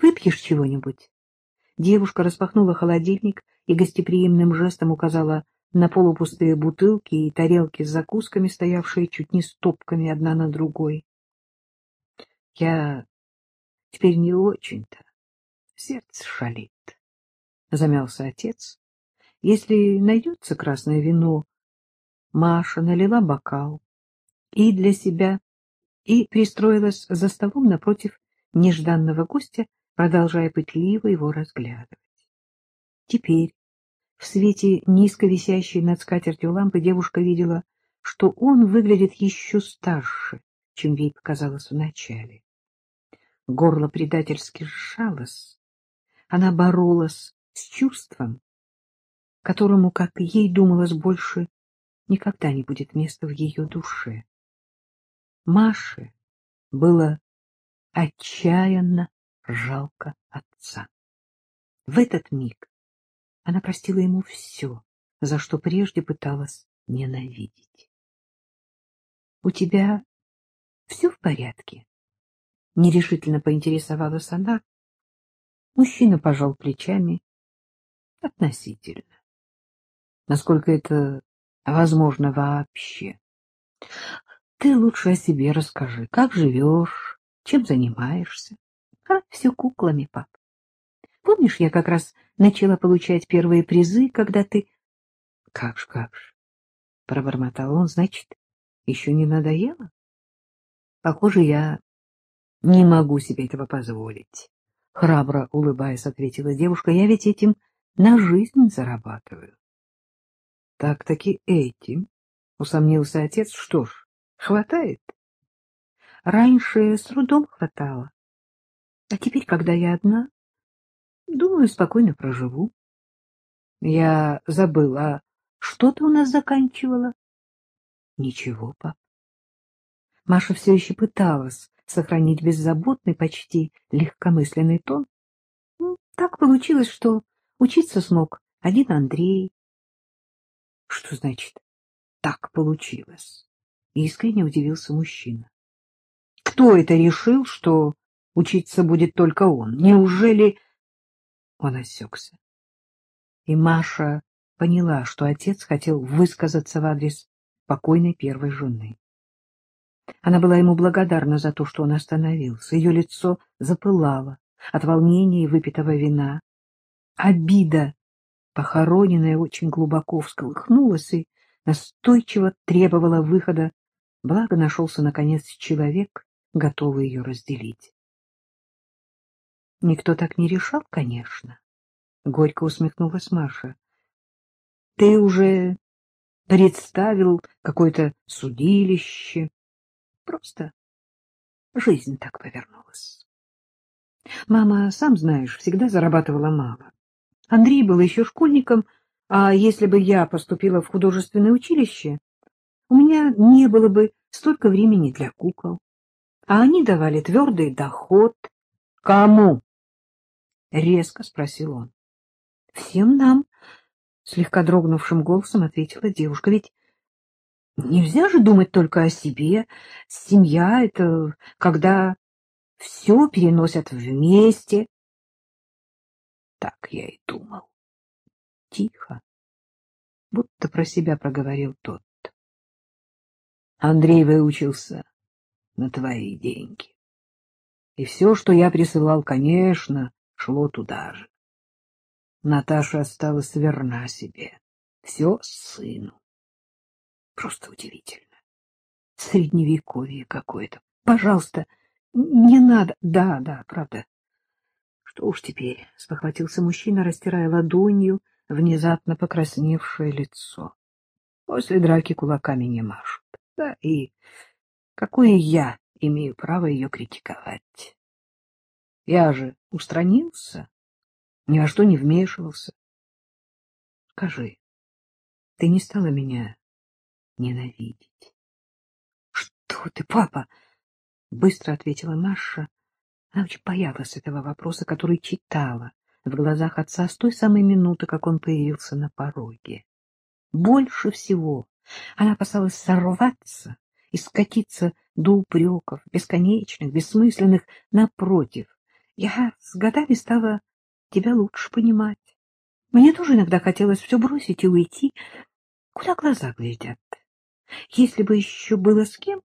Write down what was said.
Выпьешь чего-нибудь? Девушка распахнула холодильник и гостеприимным жестом указала на полупустые бутылки и тарелки с закусками, стоявшие чуть не стопками одна на другой. — Я теперь не очень-то. Сердце шалит, — замялся отец. Если найдется красное вино, Маша налила бокал и для себя, и пристроилась за столом напротив нежданного гостя, продолжая пытливо его разглядывать. Теперь, в свете низко висящей над скатертью лампы, девушка видела, что он выглядит еще старше, чем ей показалось вначале. Горло предательски сжалось. Она боролась с чувством, которому, как ей думалось, больше никогда не будет места в ее душе. Маше было отчаянно жалко отца. В этот миг она простила ему все, за что прежде пыталась ненавидеть. — У тебя все в порядке? — нерешительно поинтересовалась она. Мужчина пожал плечами. — Относительно. Насколько это возможно вообще. Ты лучше о себе расскажи. Как живешь? Чем занимаешься? А, все куклами, пап. Помнишь, я как раз начала получать первые призы, когда ты... — Как ж, как ж, — пробормотал он, — значит, еще не надоело? Похоже, я не могу себе этого позволить. Храбро улыбаясь, ответила девушка, я ведь этим на жизнь зарабатываю. Так-таки этим, усомнился отец, что ж, хватает? Раньше с трудом хватало. А теперь, когда я одна, думаю, спокойно проживу. Я забыла, что ты у нас заканчивала? Ничего, пап. Маша все еще пыталась сохранить беззаботный, почти легкомысленный тон. Ну, так получилось, что учиться смог один Андрей. Что значит «так получилось»? Искренне удивился мужчина. Кто это решил, что учиться будет только он? Неужели... Он осекся. И Маша поняла, что отец хотел высказаться в адрес покойной первой жены. Она была ему благодарна за то, что он остановился. Ее лицо запылало от волнения и выпитого вина. Обида, похороненная очень глубоко, всколыхнулась и настойчиво требовала выхода, благо нашелся, наконец, человек, готовый ее разделить. Никто так не решал, конечно. Горько усмехнулась Маша. Ты уже представил какое-то судилище, Просто жизнь так повернулась. Мама, сам знаешь, всегда зарабатывала мало. Андрей был еще школьником, а если бы я поступила в художественное училище, у меня не было бы столько времени для кукол. А они давали твердый доход. — Кому? — резко спросил он. — Всем нам, — слегка дрогнувшим голосом ответила девушка. — Ведь Нельзя же думать только о себе. Семья — это когда все переносят вместе. Так я и думал. Тихо, будто про себя проговорил тот. Андрей выучился на твои деньги. И все, что я присылал, конечно, шло туда же. Наташа осталась верна себе. Все сыну. Просто удивительно. Средневековье какое-то. Пожалуйста, не надо. Да, да, правда. Что уж теперь, — спохватился мужчина, растирая ладонью внезапно покрасневшее лицо. После драки кулаками не машут. Да, и какое я имею право ее критиковать? Я же устранился, ни во что не вмешивался. Скажи, ты не стала меня ненавидеть. — Что ты, папа? — быстро ответила Маша. Она очень боялась этого вопроса, который читала в глазах отца с той самой минуты, как он появился на пороге. Больше всего она опасалась сорваться и скатиться до упреков, бесконечных, бессмысленных, напротив, Я с годами стала тебя лучше понимать. Мне тоже иногда хотелось все бросить и уйти, куда глаза глядят. Если бы еще было с кем,